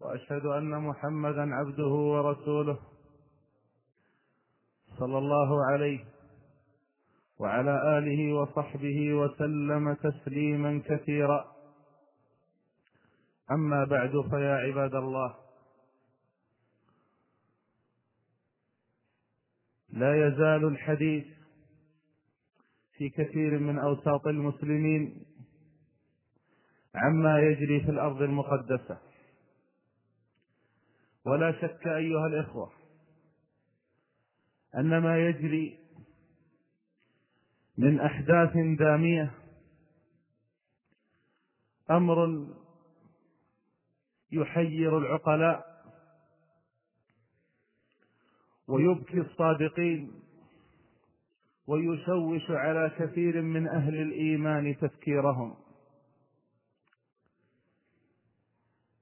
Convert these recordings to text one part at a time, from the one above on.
وأشهد أن محمدا عبده ورسوله صلى الله عليه وعلى آله وصحبه وسلم تسليما كثيرا. أما بعد فيا عباد الله لا يزال الحديث في كثير من أوساط المسلمين عما يجري في الأرض المقدسة. ولا شك أيها الإخوة أن ما يجري من أحداث دامية أمر يحير العقلاء ويبكي الصادقين ويشوش على كثير من أهل الإيمان تفكيرهم.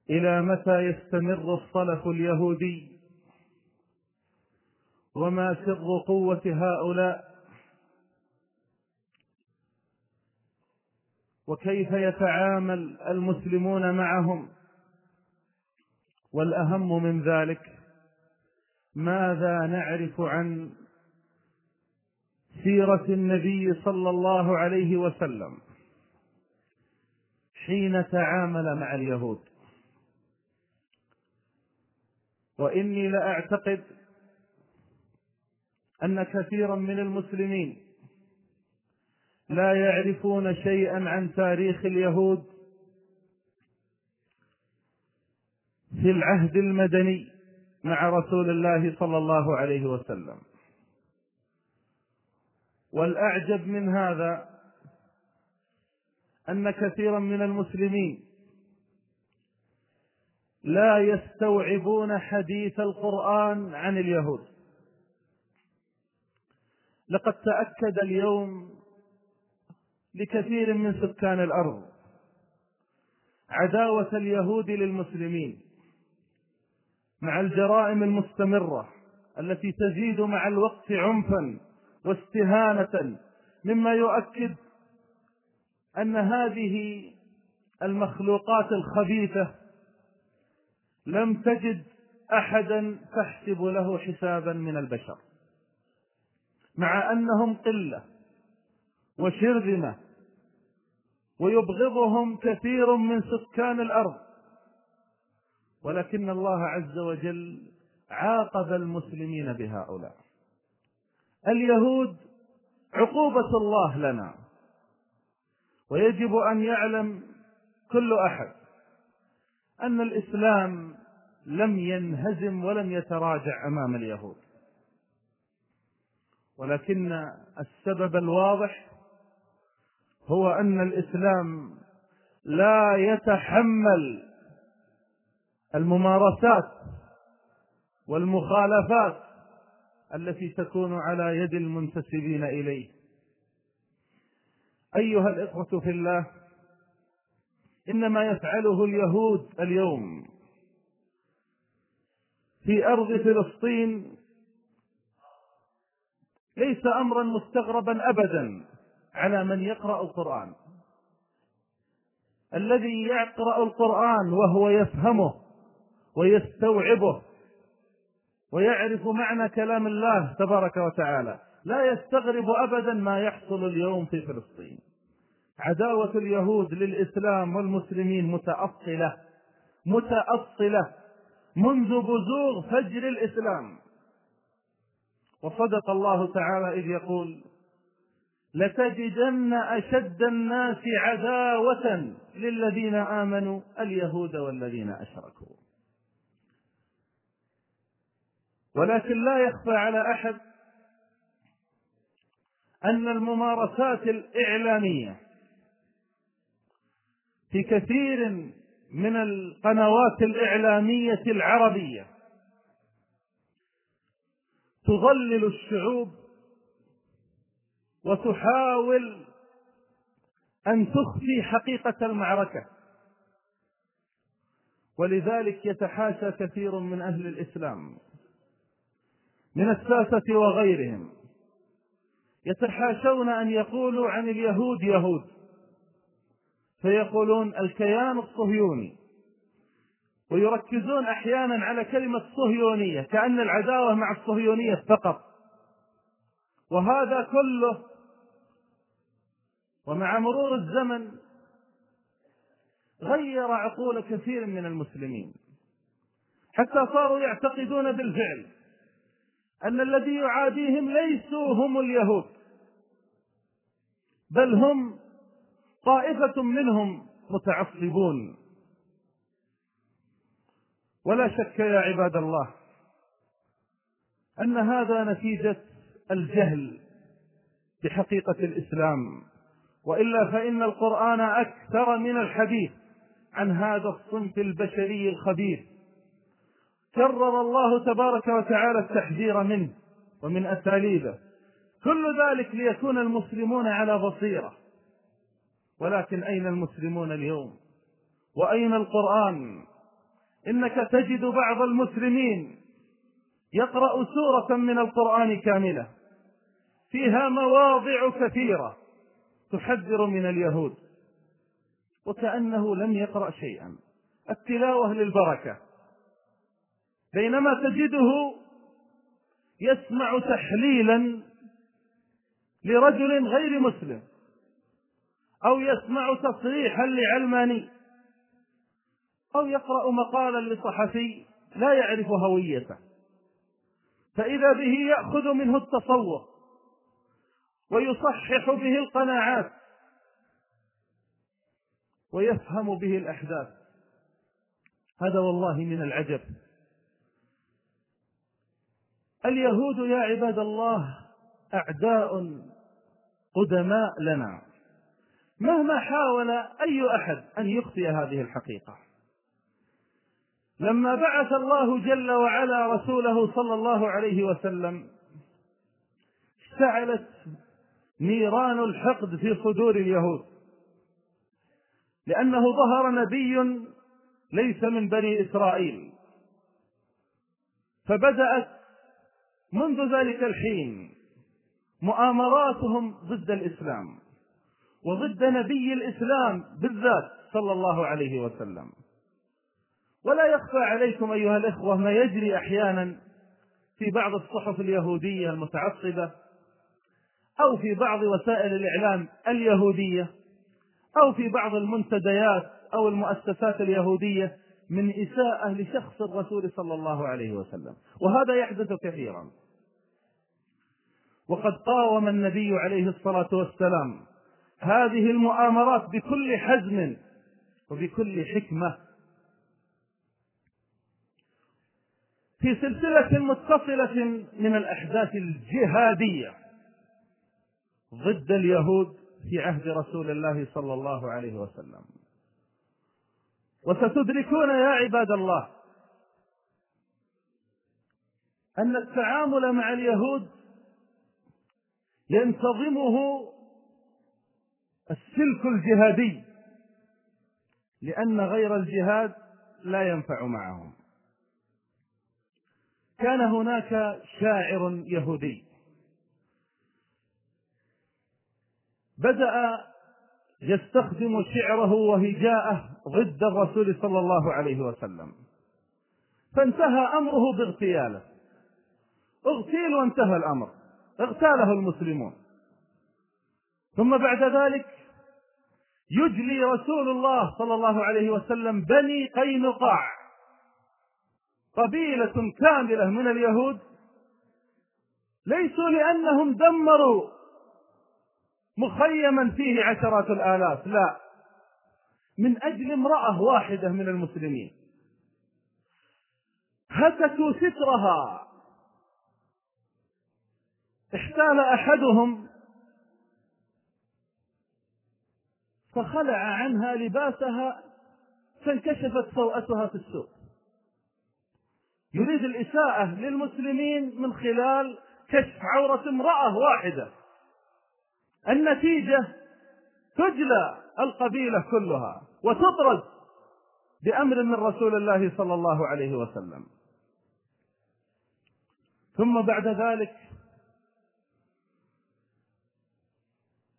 إلى متى يستمر الصلف اليهودي؟ وما سر قوة هؤلاء؟ وكيف يتعامل المسلمون معهم؟ والأهم من ذلك ماذا نعرف عن سيرة النبي صلى الله عليه وسلم حين تعامل مع اليهود؟ وإني لأعتقد أن كثيرا من المسلمين لا يعرفون شيئا عن تاريخ اليهود في العهد المدني مع رسول الله صلى الله عليه وسلم. والأعجب من هذا أن كثيرا من المسلمين لا يستوعبون حديث القرآن عن اليهود. لقد تأكد اليوم لكثير من سكان الأرض عداوة اليهود للمسلمين مع الجرائم المستمرة التي تزيد مع الوقت عنفا واستهانة مما يؤكد أن هذه المخلوقات الخبيثة لم تجد أحدا تحسب له حسابا من البشر. مع أنهم قلة وشرذمة ويبغضهم كثير من سكان الأرض. ولكن الله عز وجل عاقب المسلمين بهؤلاء. اليهود عقوبة الله لنا ويجب أن يعلم كل أحد أن الإسلام لم ينهزم ولم يتراجع أمام اليهود. ولكن السبب الواضح هو أن الإسلام لا يتحمل الممارسات والمخالفات التي تكون على يد المنتسبين إليه. أيها الإخوة في الله ان ما يفعله اليهود اليوم في أرض فلسطين ليس أمرا مستغربا أبدا على من يقرأ القرآن. الذي يقرأ القرآن وهو يفهمه ويستوعبه ويعرف معنى كلام الله تبارك وتعالى لا يستغرب أبدا ما يحصل اليوم في فلسطين. عداوة اليهود للإسلام والمسلمين متأصلة متأصلة. منذ بزوغ فجر الإسلام. وصدق الله تعالى إذ يقول لتجدن أشد الناس عداوة للذين آمنوا اليهود والذين أشركوا. ولكن لا يخفى على أحد أن الممارسات الإعلامية في كثير من القنوات الإعلامية العربية. تضلل الشعوب وتحاول أن تخفي حقيقة المعركة. ولذلك يتحاشى كثير من أهل الإسلام من الساسة وغيرهم يتحاشون أن يقولوا عن اليهود يهود. فيقولون الكيان الصهيوني. ويركزون أحيانا على كلمة صهيونية كأن العداوة مع الصهيونية فقط. وهذا كله ومع مرور الزمن غير عقول كثير من المسلمين. حتى صاروا يعتقدون بالفعل أن الذي يعاديهم ليسوا هم اليهود بل هم طائفة منهم متعصبون. ولا شك يا عباد الله أن هذا نتيجة الجهل بحقيقة الإسلام. وإلا فإن القرآن أكثر من الحديث عن هذا الصنف البشري الخبيث. كرر الله تبارك وتعالى التحذير منه ومن أساليبه. كل ذلك ليكون المسلمون على بصيرة. ولكن أين المسلمون اليوم؟ وأين القرآن؟ إنك تجد بعض المسلمين يقرأ سورة من القرآن كاملة فيها مواضع كثيرة تحذر من اليهود وكأنه لم يقرأ شيئا. التلاوة للبركة. بينما تجده يسمع تحليلا لرجل غير مسلم أو يسمع تصريحا لعلماني أو يقرأ مقالا لصحفي لا يعرف هويته. فإذا به يأخذ منه التصور ويصحح به القناعات ويفهم به الأحداث. هذا والله من العجب. اليهود يا عباد الله أعداء قدماء لنا. مهما حاول أي أحد أن يخفي هذه الحقيقة. لما بعث الله جل وعلا رسوله صلى الله عليه وسلم اشتعلت نيران الحقد في صدور اليهود. لأنه ظهر نبي ليس من بني إسرائيل. فبدأت منذ ذلك الحين مؤامراتهم ضد الإسلام. وضد نبي الإسلام بالذات صلى الله عليه وسلم. ولا يخفى عليكم أيها الإخوة ما يجري أحيانا في بعض الصحف اليهودية المتعصبة أو في بعض وسائل الإعلام اليهودية أو في بعض المنتديات أو المؤسسات اليهودية من إساءة لشخص الرسول صلى الله عليه وسلم. وهذا يحدث كثيرا. وقد قاوم النبي عليه الصلاة والسلام هذه المؤامرات بكل حزم وبكل حكمة. في سلسلة متصلة من الأحداث الجهادية ضد اليهود في عهد رسول الله صلى الله عليه وسلم. وستدركون يا عباد الله أن التعامل مع اليهود ينتظمه السلك الجهادي لأن غير الجهاد لا ينفع معهم. كان هناك شاعر يهودي بدأ يستخدم شعره وهجاءه ضد الرسول صلى الله عليه وسلم. فانتهى أمره باغتياله. اغتيل وانتهى الأمر. اغتاله المسلمون. ثم بعد ذلك يجلي رسول الله صلى الله عليه وسلم بني قينقاع. قبيلة كاملة من اليهود. ليسوا لأنهم دمروا مخيما فيه عشرات الآلاف لا. من أجل امرأة واحدة من المسلمين. هتكوا سترها. احتال أحدهم فخلع عنها لباسها فانكشفت سوءتها في السوق. يريد الإساءة للمسلمين من خلال كشف عورة امرأة واحدة. النتيجة تجلى القبيلة كلها وتطرد بأمر من رسول الله صلى الله عليه وسلم. ثم بعد ذلك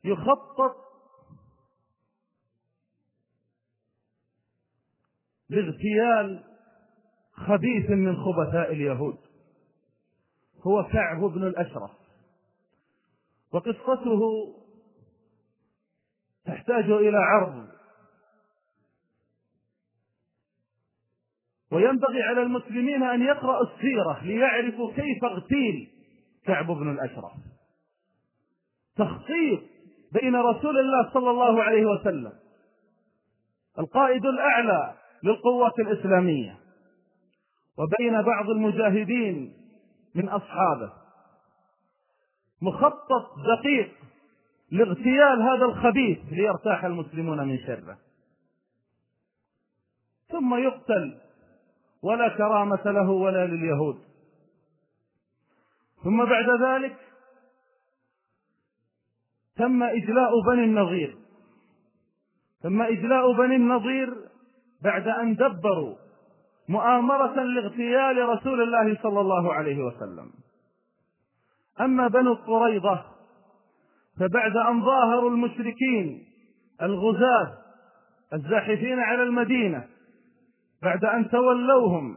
يخطط لاغتيال خبيث من خبثاء اليهود. هو كعب بن الأشرف. وقصته تحتاج إلى عرض. وينبغي على المسلمين أن يقرأوا السيرة ليعرفوا كيف اغتيل كعب بن الأشرف. تخطيط بين رسول الله صلى الله عليه وسلم. القائد الأعلى للقوات الإسلامية وبين بعض المجاهدين من أصحابه. مخطط دقيق لاغتيال هذا الخبيث ليرتاح المسلمون من شره. ثم يقتل ولا كرامة له ولا لليهود. ثم بعد ذلك تم إجلاء بني النظير. تم إجلاء بني النظير بعد أن دبروا مؤامرة لاغتيال رسول الله صلى الله عليه وسلم. أما بنو قريظة فبعد أن ظاهروا المشركين الغزاة الزاحفين على المدينة بعد أن تولوهم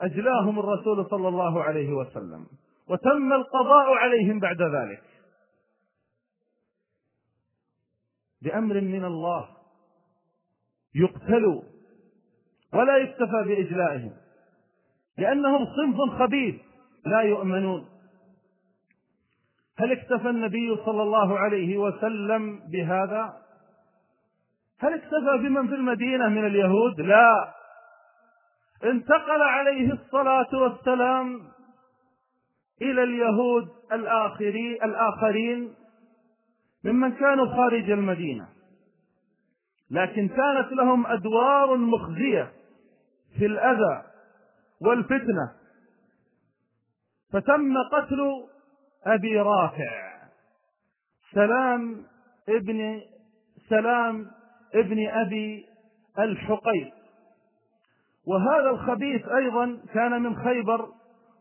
أجلاهم الرسول صلى الله عليه وسلم وتم القضاء عليهم بعد ذلك. بأمر من الله يقتلوا ولا يكتفى بإجلائهم لأنهم صنف خبيث لا يؤمنون. هل اكتفى النبي صلى الله عليه وسلم بهذا؟ هل اكتفى بمن في المدينة من اليهود؟ لا. انتقل عليه الصلاة والسلام إلى اليهود الآخرين الآخرين ممن كانوا خارج المدينة. لكن كانت لهم أدوار مخزية في الأذى والفتنة. فتم قتل أبي رافع. سلام ابن سلام ابن أبي الحقيق وهذا الخبيث أيضا كان من خيبر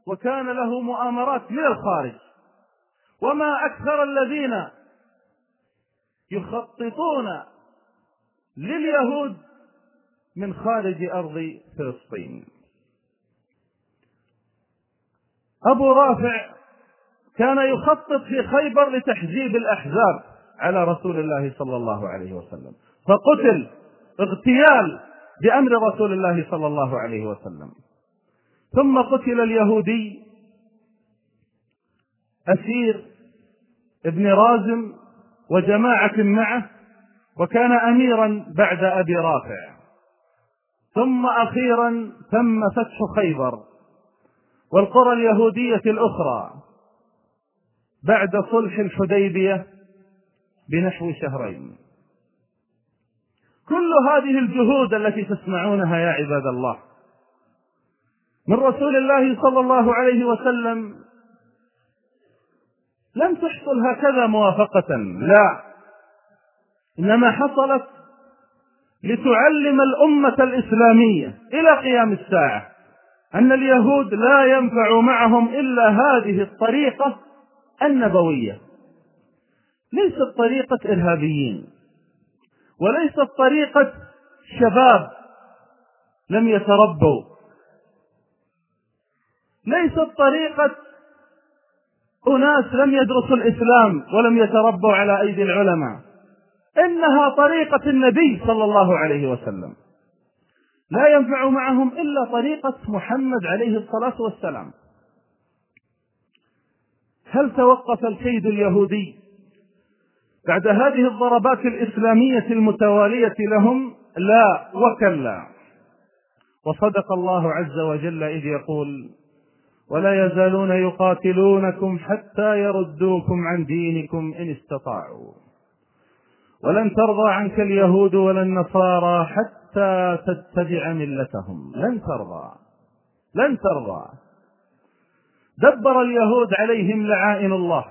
وكان له مؤامرات من الخارج. وما أكثر الذين يخططون لليهود من خارج أرض فلسطين. أبو رافع كان يخطط في خيبر لتحزيب الأحزاب على رسول الله صلى الله عليه وسلم فقتل اغتيال بأمر رسول الله صلى الله عليه وسلم. ثم قتل اليهودي أسير ابن رازم وجماعة معه وكان أميرا بعد أبي رافع. ثم أخيرا تم فتح خيبر والقرى اليهودية الأخرى بعد صلح الحديبية بنحو شهرين. كل هذه الجهود التي تسمعونها يا عباد الله من رسول الله صلى الله عليه وسلم لم تحصل هكذا موافقة. لا. إنما حصلت لتعلم الأمة الإسلامية إلى قيام الساعة أن اليهود لا ينفع معهم إلا هذه الطريقة النبوية. ليست طريقة إرهابيين وليست طريقة شباب لم يتربوا. ليست طريقة أناس لم يدرسوا الإسلام ولم يتربوا على أيدي العلماء. إنها طريقة النبي صلى الله عليه وسلم. لا ينفع معهم إلا طريقة محمد عليه الصلاة والسلام. هل توقف الكيد اليهودي بعد هذه الضربات الإسلامية المتوالية لهم؟ لا وكلا. وصدق الله عز وجل إذ يقول ولا يزالون يقاتلونكم حتى يردوكم عن دينكم إن استطاعوا. ولن ترضى عنك اليهود ولا النصارى حتى تتبع ملتهم. لن ترضى. لن ترضى. دبر اليهود عليهم لعائن الله.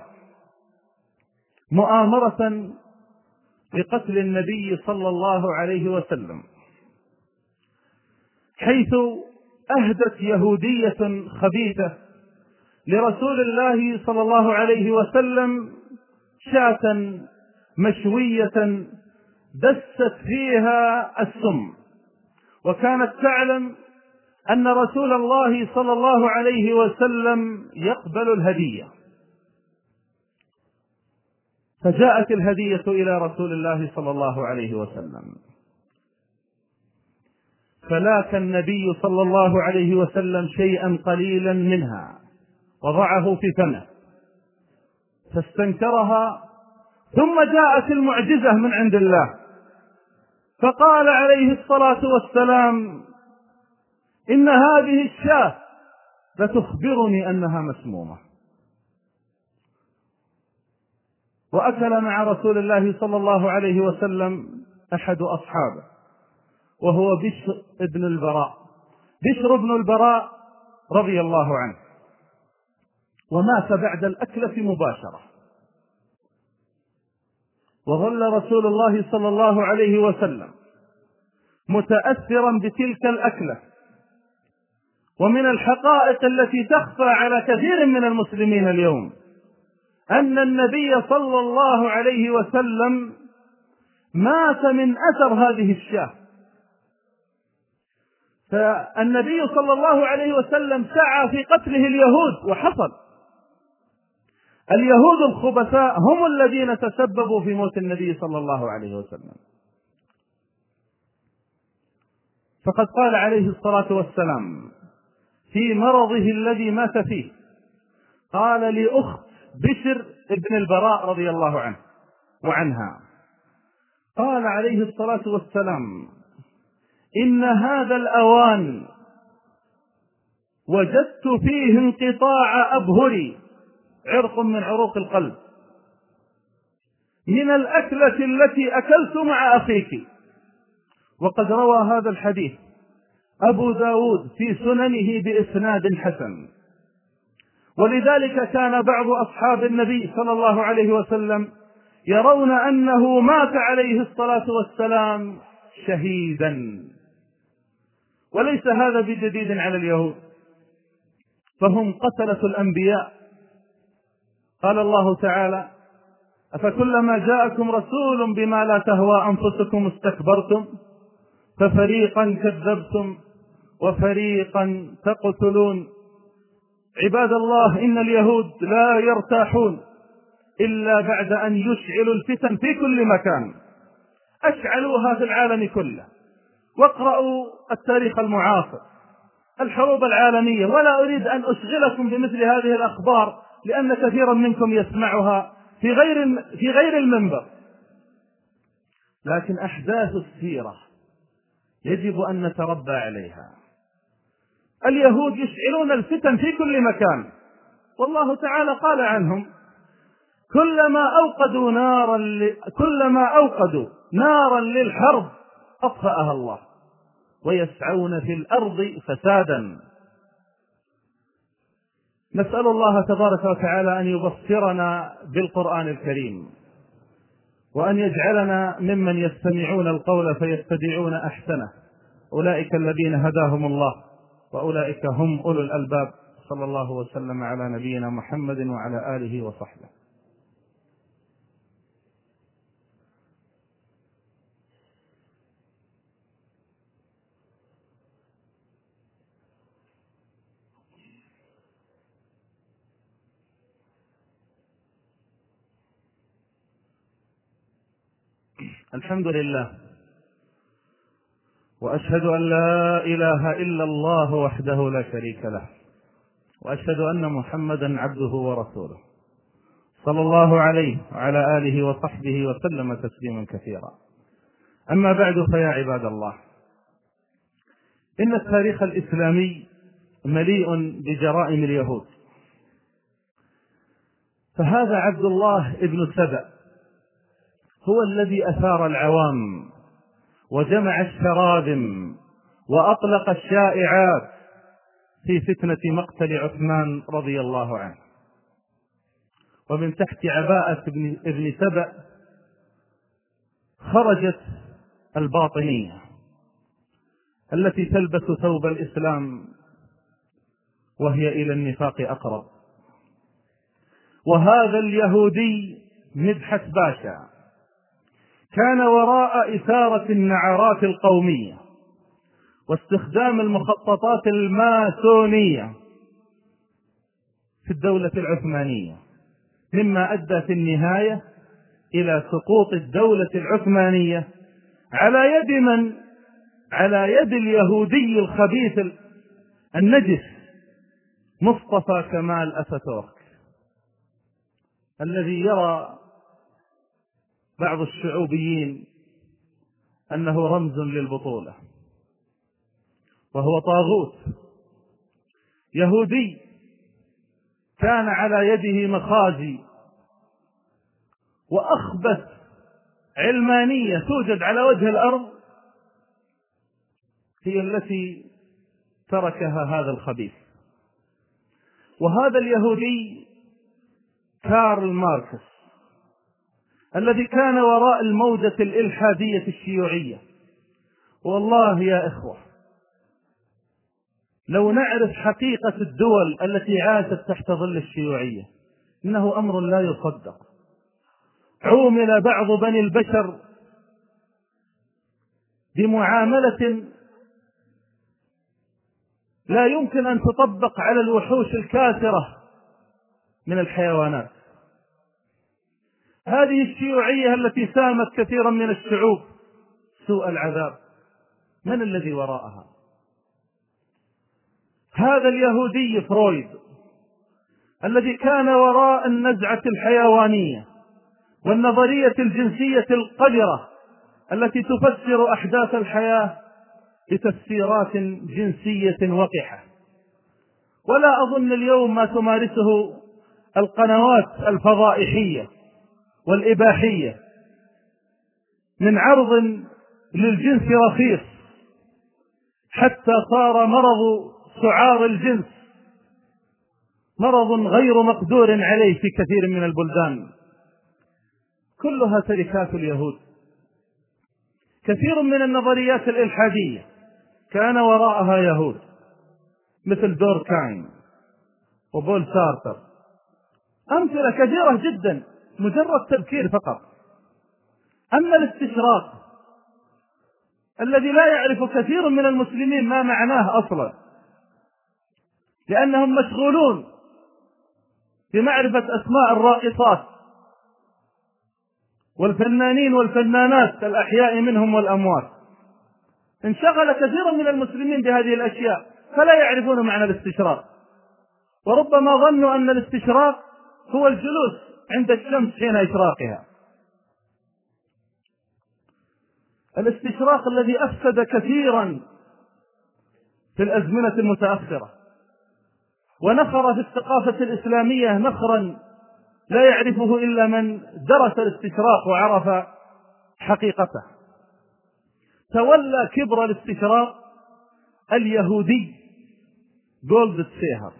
مؤامرة بقتل النبي صلى الله عليه وسلم. حيث أهدت يهودية خبيثة لرسول الله صلى الله عليه وسلم شاة مشوية دست فيها السم. وكانت تعلم أن رسول الله صلى الله عليه وسلم يقبل الهدية. فجاءت الهدية إلى رسول الله صلى الله عليه وسلم. فلاك النبي صلى الله عليه وسلم شيئا قليلا منها وضعه في فمه فاستنكرها ثم جاءت المعجزة من عند الله. فقال عليه الصلاة والسلام إن هذه الشاة لتخبرني أنها مسمومة. وأكل مع رسول الله صلى الله عليه وسلم أحد أصحابه وهو بشر بن البراء. بشر بن البراء رضي الله عنه. ومات بعد الأكلة مباشرة. وظل رسول الله صلى الله عليه وسلم متأثرا بتلك الأكلة. ومن الحقائق التي تخفى على كثير من المسلمين اليوم أن النبي صلى الله عليه وسلم مات من أثر هذه الشاة. فالنبي صلى الله عليه وسلم سعى في قتله اليهود وحصل. اليهود الخبثاء هم الذين تسببوا في موت النبي صلى الله عليه وسلم. فقد قال عليه الصلاة والسلام في مرضه الذي مات فيه قال لأخت بشر ابن البراء رضي الله عنه وعنها قال عليه الصلاة والسلام إن هذا الأوان وجدت فيه انقطاع أبهري. عرق من عروق القلب. من الأكلة التي أكلت مع أخيك. وقد روى هذا الحديث أبو داود في سننه بإسناد حسن. ولذلك كان بعض أصحاب النبي صلى الله عليه وسلم يرون أنه مات عليه الصلاة والسلام شهيدا. وليس هذا بجديد على اليهود. فهم قتلة الأنبياء. قال الله تعالى أفكلما جاءكم رسول بما لا تهوى أنفسكم استكبرتم ففريقا كذبتم وفريقا تقتلون. عباد الله إن اليهود لا يرتاحون إلا بعد أن يشعلوا الفتن في كل مكان. أشعلوها في العالم كله واقرأوا التاريخ المعاصر الحروب العالمية ولا أريد أن أشغلكم بمثل هذه الأخبار لأن كثيرا منكم يسمعها في غير في غير المنبر. لكن أحداث السيرة يجب أن نتربى عليها. اليهود يشعلون الفتن في كل مكان. والله تعالى قال عنهم كلما أوقدوا نارا ل... كلما أوقدوا نارا للحرب أطفأها الله. ويسعون في الأرض فسادا. نسأل الله تبارك وتعالى أن يبصرنا بالقرآن الكريم وأن يجعلنا ممن يستمعون القول فيتبعون أحسنه. أولئك الذين هداهم الله وأولئك هم أولو الألباب. صلى الله وسلم على نبينا محمد وعلى آله وصحبه. الحمد لله. وأشهد أن لا إله إلا الله وحده لا شريك له. وأشهد أن محمدا عبده ورسوله. صلى الله عليه وعلى آله وصحبه وسلم تسليما كثيرا. أما بعد فيا عباد الله إن التاريخ الإسلامي مليء بجرائم اليهود. فهذا عبد الله ابن سبأ هو الذي أثار العوام وجمع الشراذم وأطلق الشائعات في فتنة مقتل عثمان رضي الله عنه. ومن تحت عباءة ابن, ابن سبأ خرجت الباطنية التي تلبس ثوب الإسلام وهي إلى النفاق أقرب. وهذا اليهودي مدحت باشا كان وراء إثارة النعرات القومية واستخدام المخططات الماسونية في الدولة العثمانية مما أدى في النهاية إلى سقوط الدولة العثمانية على يد من؟ على يد اليهودي الخبيث النجس مصطفى كمال أتاتورك الذي يرى بعض الشعوبيين أنه رمز للبطولة وهو طاغوت يهودي كان على يده مخازي وأخبث علمانية توجد على وجه الأرض هي التي تركها هذا الخبيث. وهذا اليهودي كارل ماركس الذي كان وراء الموجة الإلحادية الشيوعية. والله يا إخوة لو نعرف حقيقة الدول التي عاشت تحت ظل الشيوعية إنه أمر لا يصدق. عومل بعض بني البشر بمعاملة لا يمكن أن تطبق على الوحوش الكاسرة من الحيوانات. هذه الشيوعية التي سامت كثيرا من الشعوب. سوء العذاب. من الذي وراءها؟ هذا اليهودي فرويد الذي كان وراء النزعة الحيوانية والنظرية الجنسية القذرة التي تفسر أحداث الحياة بتفسيرات جنسية وقحة. ولا أظن اليوم ما تمارسه القنوات الفضائحية والإباحية. من عرض للجنس رخيص. حتى صار مرض سعار الجنس. مرض غير مقدور عليه في كثير من البلدان. كلها تركات اليهود. كثير من النظريات الإلحادية. كان وراءها يهود. مثل دوركاين وبول سارتر. أمثلة كثيرة جدا. مجرد تذكير فقط. أما الاستشراق الذي لا يعرف كثير من المسلمين ما معناه أصلا لأنهم مشغولون بمعرفة أسماء الرائصات والفنانين والفنانات الأحياء منهم والأموات. انشغل كثير من المسلمين بهذه الأشياء فلا يعرفون معنى الاستشراق. وربما ظنوا أن الاستشراق هو الجلوس عند الشمس حين إشراقها. الاستشراق الذي أفسد كثيرا في الأزمنة المتأخرة ونخر في الثقافة الإسلامية نخرا لا يعرفه إلا من درس الاستشراق وعرف حقيقته. تولى كبر الاستشراق اليهودي جولد سيهر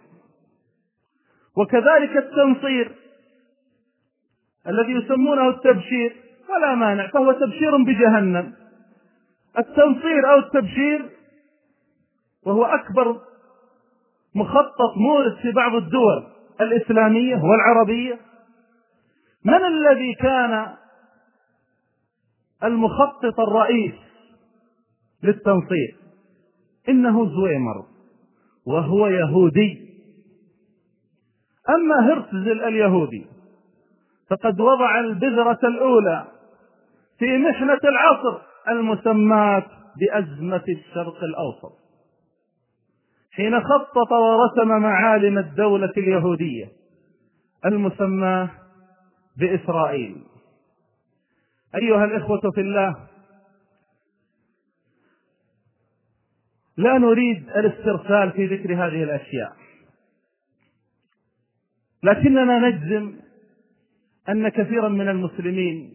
وكذلك التنصير الذي يسمونه التبشير ولا مانع فهو تبشير بجهنم. التنصير أو التبشير وهو أكبر مخطط مورد في بعض الدول الإسلامية والعربية. من الذي كان المخطط الرئيس للتنصير إنه زويمر وهو يهودي. أما هرتزل اليهودي فقد وضع البذرة الأولى في محنة العصر المسماة بأزمة الشرق الأوسط. حين خطط ورسم معالم الدولة اليهودية المسماة بإسرائيل. أيها الإخوة في الله لا نريد الاسترسال في ذكر هذه الأشياء لكننا نجزم أن كثيرا من المسلمين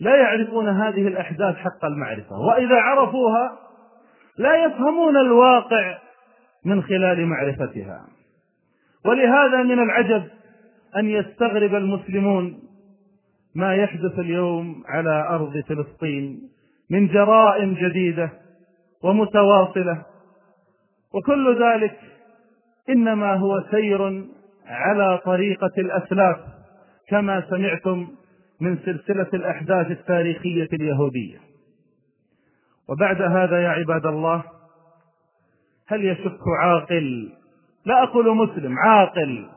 لا يعرفون هذه الأحداث حق المعرفة وإذا عرفوها لا يفهمون الواقع من خلال معرفتها. ولهذا من العجب أن يستغرب المسلمون ما يحدث اليوم على أرض فلسطين من جرائم جديدة ومتواصلة. وكل ذلك إنما هو سير على طريقة الأسلاف. كما سمعتم من سلسلة الأحداث التاريخية اليهودية. وبعد هذا يا عباد الله هل يشك عاقل؟ لا أقول مسلم عاقل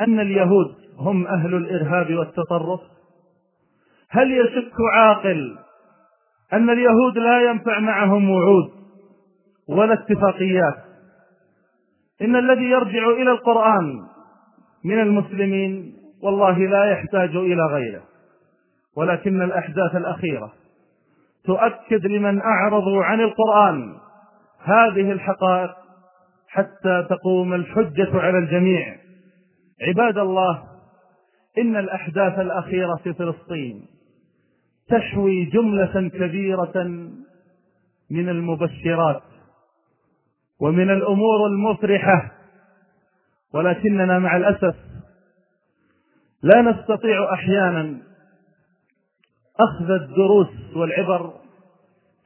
أن اليهود هم أهل الإرهاب والتطرف؟ هل يشك عاقل أن اليهود لا ينفع معهم وعود ولا اتفاقيات؟ إن الذي يرجع إلى القرآن من المسلمين والله لا يحتاج إلى غيره. ولكن الأحداث الأخيرة تؤكد لمن أعرضوا عن القرآن هذه الحقائق حتى تقوم الحجة على الجميع. عباد الله إن الأحداث الأخيرة في فلسطين تحوي جملة كبيرة من المبشرات ومن الأمور المفرحة. ولكننا مع الأسف لا نستطيع أحيانا أخذ الدروس والعبر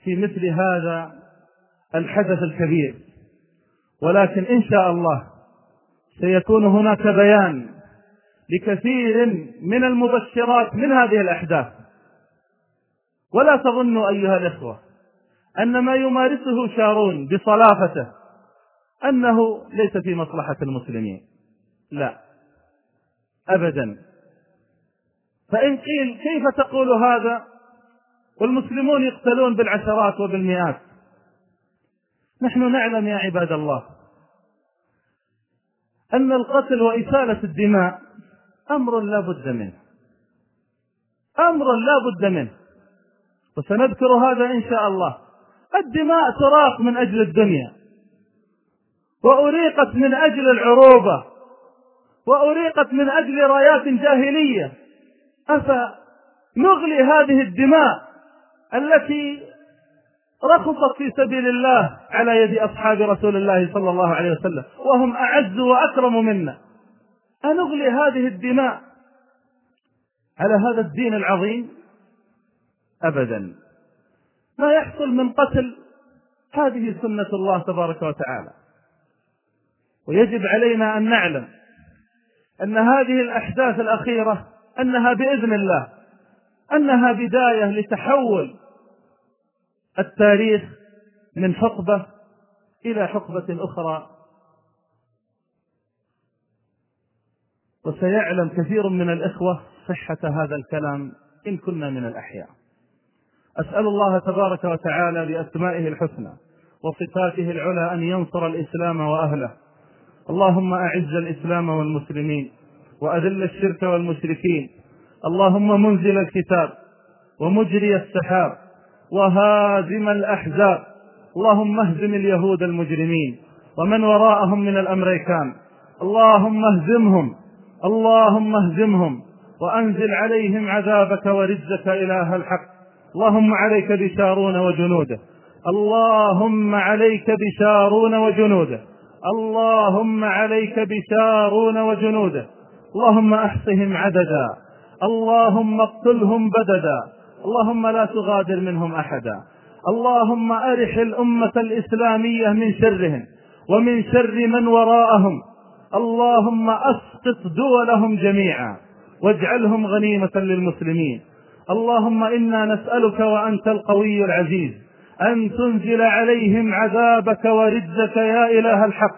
في مثل هذا الحدث الكبير. ولكن إن شاء الله سيكون هناك بيان لكثير من المبشرات من هذه الأحداث. ولا تظنوا أيها الإخوة أن ما يمارسه شارون بصلافته أنه ليس في مصلحة المسلمين. لا. أبدا. فإن قيل كيف تقول هذا؟ والمسلمون يقتلون بالعشرات وبالمئات. نحن نعلم يا عباد الله أن القتل وإسالة الدماء أمر لا بد منه. أمر لا بد منه. وسنذكر هذا إن شاء الله. الدماء تراق من أجل الدنيا. وأريقت من أجل العروبة. وأريقت من أجل رايات جاهلية. أفنغلي هذه الدماء التي رخصت في سبيل الله على يد أصحاب رسول الله صلى الله عليه وسلم وهم أعز وأكرم منا. أنغلي هذه الدماء على هذا الدين العظيم؟ أبدا. ما يحصل من قتل هذه سنة الله تبارك وتعالى. ويجب علينا أن نعلم أن هذه الأحداث الأخيرة أنها بإذن الله أنها بداية لتحول التاريخ من حقبة إلى حقبة أخرى. وسيعلم كثير من الإخوة صحة هذا الكلام إن كنا من الأحياء. أسأل الله تبارك وتعالى بأسمائه الحسنى وصفاته العلى أن ينصر الإسلام وأهله. اللهم أعز الإسلام والمسلمين وأذل الشرك والمشركين. اللهم منزل الكتاب ومجري السحاب وهازم الأحزاب. اللهم اهزم اليهود المجرمين ومن وراءهم من الأمريكان. اللهم اهزمهم اللهم اهزمهم وأنزل عليهم عذابك ورزك إله الحق. اللهم عليك بشارون وجنوده. اللهم عليك بشارون وجنوده. اللهم عليك بشارون وجنوده. اللهم أحصهم عددا. اللهم اقتلهم بددا. اللهم لا تغادر منهم أحدا. اللهم أرح الأمة الإسلامية من شرهم ومن شر من وراءهم. اللهم أسقط دولهم جميعا واجعلهم غنيمة للمسلمين. اللهم إنا نسألك وأنت القوي العزيز. أن تنزل عليهم عذابك ورجك يا إله الحق.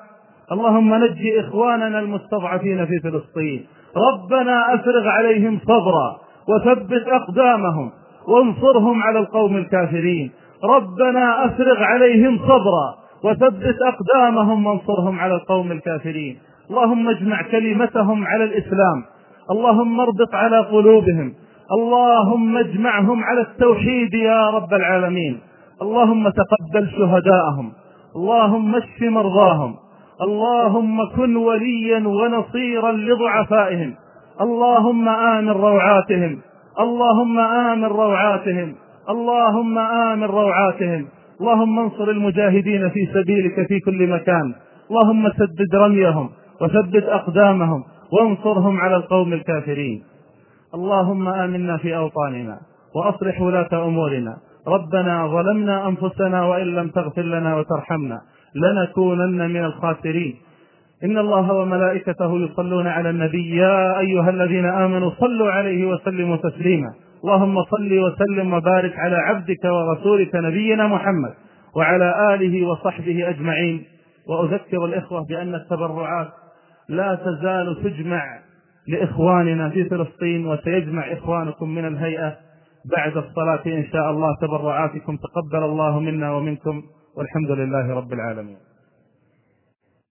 اللهم نج إخواننا المستضعفين في فلسطين. ربنا أفرغ عليهم صبرا وثبت أقدامهم وانصرهم على القوم الكافرين. ربنا أفرغ عليهم صبرا وثبت أقدامهم وانصرهم على القوم الكافرين. اللهم اجمع كلمتهم على الإسلام. اللهم اربط على قلوبهم. اللهم اجمعهم على التوحيد يا رب العالمين. اللهم تقبل شهداءهم. اللهم اشف مرضاهم. اللهم كن وليا ونصيرا لضعفائهم. اللهم آمن روعاتهم. اللهم آمن روعاتهم. اللهم آمن روعاتهم. اللهم انصر المجاهدين في سبيلك في كل مكان. اللهم سدد رميهم وثبت أقدامهم وانصرهم على القوم الكافرين. اللهم آمنا في أوطاننا وأصلح ولاة أمورنا. ربنا ظلمنا أنفسنا وإن لم تغفر لنا وترحمنا لنكونن من الخاسرين. إن الله وملائكته يصلون على النبي يا أيها الذين آمنوا صلوا عليه وسلموا تسليما. اللهم صل وسلم وبارك على عبدك ورسولك نبينا محمد وعلى آله وصحبه أجمعين. وأذكر الإخوة بأن التبرعات لا تزال تجمع لإخواننا في فلسطين وسيجمع إخوانكم من الهيئة. بعد الصلاة إن شاء الله تبرعاتكم تقبل الله منا ومنكم والحمد لله رب العالمين.